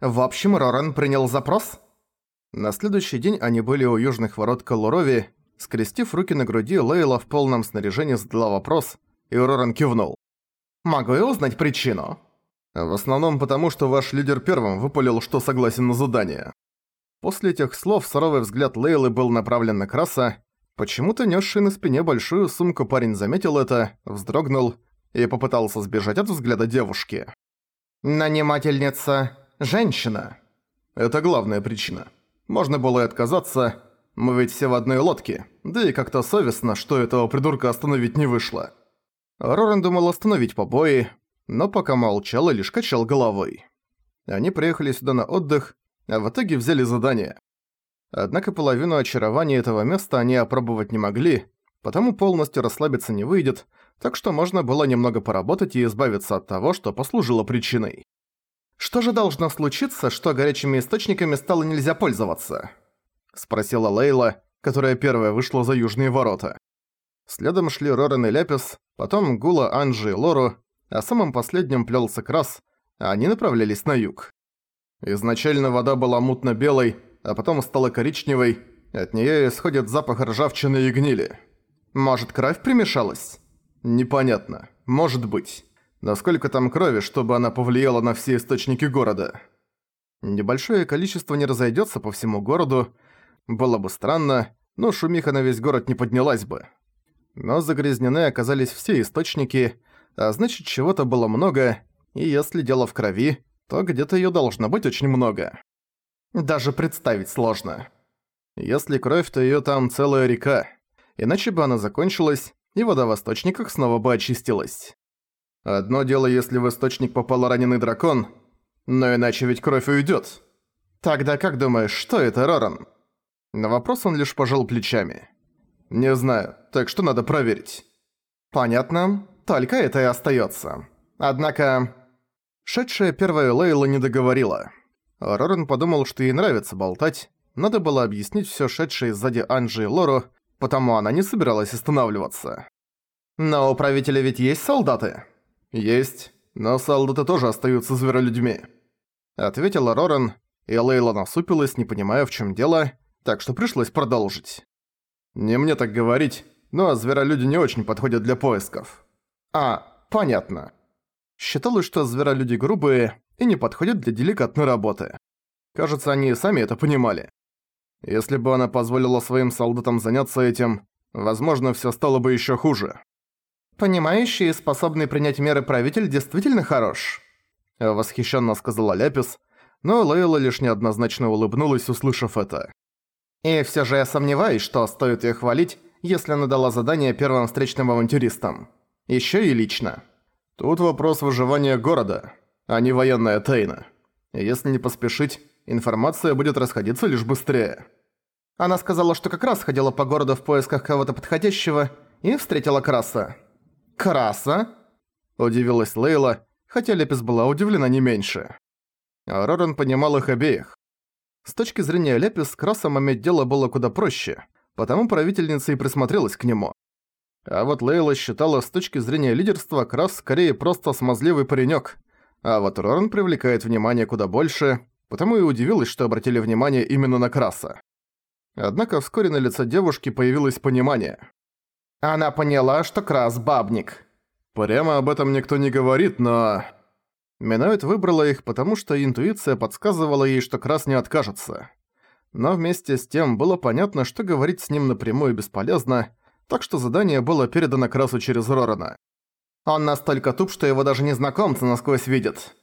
В общем, Роран принял запрос? На следующий день они были у южных ворот Калурови. Скрестив руки на груди, Лейла в полном снаряжении задала вопрос, и Роран кивнул. «Могу я узнать причину?» «В основном потому, что ваш лидер первым выпалил, что согласен на задание». После этих слов суровый взгляд Лейлы был направлен на Краса. Почему-то несший на спине большую сумку парень заметил это, вздрогнул и попытался сбежать от взгляда девушки. «Нанимательница – женщина». Это главная причина. Можно было и отказаться, мы ведь все в одной лодке, да и как-то совестно, что этого придурка остановить не вышло. Роран думал остановить побои, но пока молчал и лишь качал головой. Они приехали сюда на отдых, а в итоге взяли задание. Однако половину очарования этого места они опробовать не могли, потому полностью расслабиться не выйдет, так что можно было немного поработать и избавиться от того, что послужило причиной. «Что же должно случиться, что горячими источниками стало нельзя пользоваться?» – спросила Лейла, которая первая вышла за южные ворота. Следом шли Рорен и Ляпис, потом Гула, Анжи и Лору, а самым последним плелся Крас, а они направлялись на юг. Изначально вода была мутно-белой, а потом стала коричневой, от нее исходит запах ржавчины и гнили. Может, кровь примешалась? Непонятно. Может быть. Насколько там крови, чтобы она повлияла на все источники города? Небольшое количество не разойдется по всему городу. Было бы странно, но шумиха на весь город не поднялась бы. Но загрязнены оказались все источники, а значит чего-то было много, и если дело в крови, то где-то её должно быть очень много. Даже представить сложно. Если кровь, то её там целая река. Иначе бы она закончилась, и вода в источниках снова бы очистилась. Одно дело, если в источник попал раненый дракон, но иначе ведь кровь уйдет. Тогда как думаешь, что это, Роран? На вопрос он лишь пожал плечами. Не знаю, так что надо проверить. Понятно, только это и остается. Однако... Шедшая первая Лейла не договорила. Роран подумал, что ей нравится болтать. Надо было объяснить все шедшей сзади Анжи и Лору, потому она не собиралась останавливаться. «Но у правителя ведь есть солдаты?» «Есть, но солдаты тоже остаются зверолюдьми», — ответила Роран, и Лейла насупилась, не понимая, в чем дело, так что пришлось продолжить. «Не мне так говорить, но зверолюди не очень подходят для поисков». «А, понятно». Считалось, что зверолюди грубые и не подходят для деликатной работы. Кажется, они и сами это понимали. Если бы она позволила своим солдатам заняться этим, возможно, всё стало бы ещё хуже. «Понимающий и способный принять меры правитель действительно хорош», — восхищенно сказала Ляпис, но Лейла лишь неоднозначно улыбнулась, услышав это. «И всё же я сомневаюсь, что стоит её хвалить, если она дала задание первым встречным авантюристам. Ещё и лично. Тут вопрос выживания города, а не военная тайна. Если не поспешить, информация будет расходиться лишь быстрее. Она сказала, что как раз ходила по городу в поисках кого-то подходящего и встретила Краса. «Краса?» – удивилась Лейла, хотя Лепис была удивлена не меньше. А Роран понимал их обеих. С точки зрения Лепис, Красом иметь дело было куда проще, потому правительница и присмотрелась к нему. А вот Лейла считала с точки зрения лидерства Крас скорее просто смазливый паренёк, а вот Роран привлекает внимание куда больше, потому и удивилась, что обратили внимание именно на Краса. Однако вскоре на лице девушки появилось понимание. Она поняла, что Крас бабник. Прямо об этом никто не говорит, но... Миноид выбрала их, потому что интуиция подсказывала ей, что Крас не откажется. Но вместе с тем было понятно, что говорить с ним напрямую бесполезно, так что задание было передано Красу через Рорана. Он настолько туп, что его даже незнакомцы насквозь видят.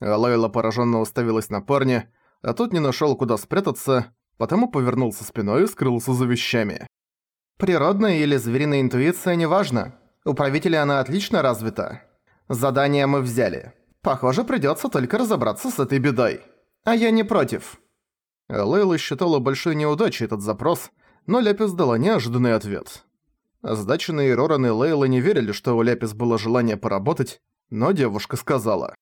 Лайла пораженно уставилась на парня, а тот не нашел, куда спрятаться, потому повернулся спиной и скрылся за вещами. Природная или звериная интуиция неважно. У правителя она отлично развита. Задание мы взяли. Похоже, придётся только разобраться с этой бедой. А я не против. Лейла считала большой неудачей этот запрос, но Ляпис дала неожиданный ответ. Сдаченные Роран и Лейла не верили, что у Ляпис было желание поработать, но девушка сказала.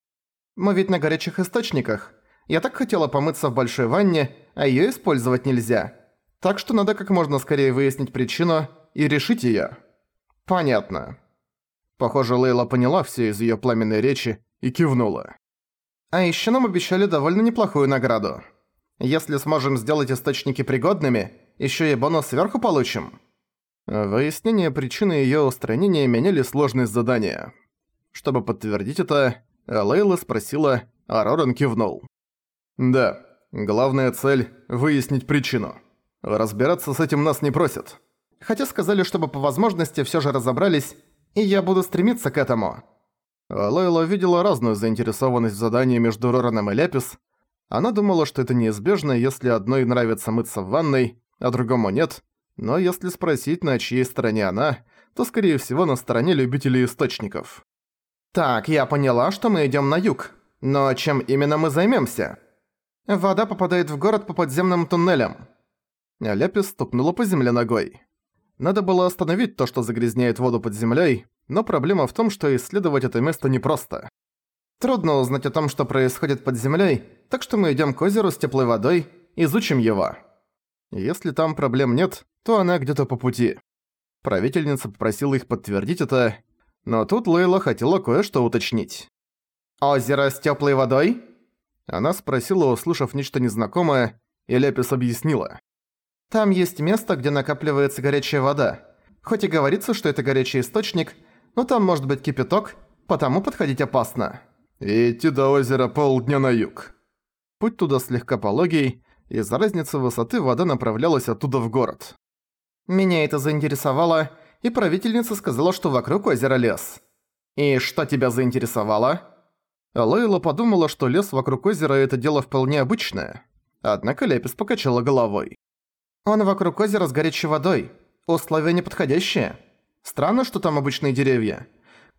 «Мы ведь на горячих источниках. Я так хотела помыться в большой ванне, а её использовать нельзя. Так что надо как можно скорее выяснить причину и решить её». «Понятно». Похоже, Лейла поняла всё из её пламенной речи и кивнула. А ещё нам обещали довольно неплохую награду. Если сможем сделать источники пригодными, ещё и бонус сверху получим». Выяснение причины её устранения меняли сложность задания. Чтобы подтвердить это, Лейла спросила, а Роран кивнул. «Да, главная цель – выяснить причину. Разбираться с этим нас не просят. Хотя сказали, чтобы по возможности всё же разобрались, и я буду стремиться к этому». Лейла видела разную заинтересованность в задании между Рораном и Ляпис. Она думала, что это неизбежно, если одной нравится мыться в ванной, а другому нет. Но если спросить, на чьей стороне она, то, скорее всего, на стороне любителей источников. «Так, я поняла, что мы идём на юг. Но чем именно мы займёмся?» «Вода попадает в город по подземным туннелям». Ляпис стукнула по земле ногой. Надо было остановить то, что загрязняет воду под землей, но проблема в том, что исследовать это место непросто. Трудно узнать о том, что происходит под землей, так что мы идем к озеру с теплой водой, изучим его. Если там проблем нет, то она где-то по пути. Правительница попросила их подтвердить это, но тут Лейла хотела кое-что уточнить. «Озеро с теплой водой?» Она спросила, услышав нечто незнакомое, и Лепис объяснила. «Там есть место, где накапливается горячая вода. Хоть и говорится, что это горячий источник, но там может быть кипяток, потому подходить опасно. И идти до озера полдня на юг. Путь туда слегка пологий, из-за разницы высоты вода направлялась оттуда в город. Меня это заинтересовало, и правительница сказала, что вокруг озера лес. «И что тебя заинтересовало?» Лейла подумала, что лес вокруг озера – это дело вполне обычное. Однако Лепис покачала головой. «Он вокруг озера с горячей водой. Условия неподходящие. Странно, что там обычные деревья.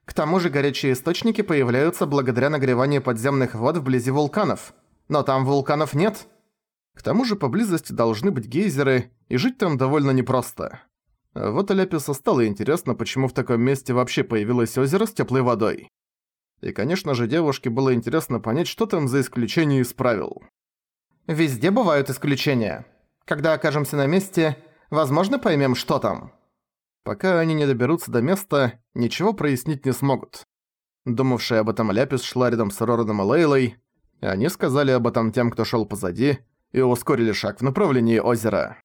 К тому же горячие источники появляются благодаря нагреванию подземных вод вблизи вулканов. Но там вулканов нет. К тому же поблизости должны быть гейзеры, и жить там довольно непросто. Вот Аляпису стало интересно, почему в таком месте вообще появилось озеро с теплой водой. И, конечно же, девушке было интересно понять, что там за исключение из правил. «Везде бывают исключения. Когда окажемся на месте, возможно, поймем, что там». Пока они не доберутся до места, ничего прояснить не смогут. Думавшая об этом Ляпис шла рядом с Рораном и Лейлой. Они сказали об этом тем, кто шел позади, и ускорили шаг в направлении озера.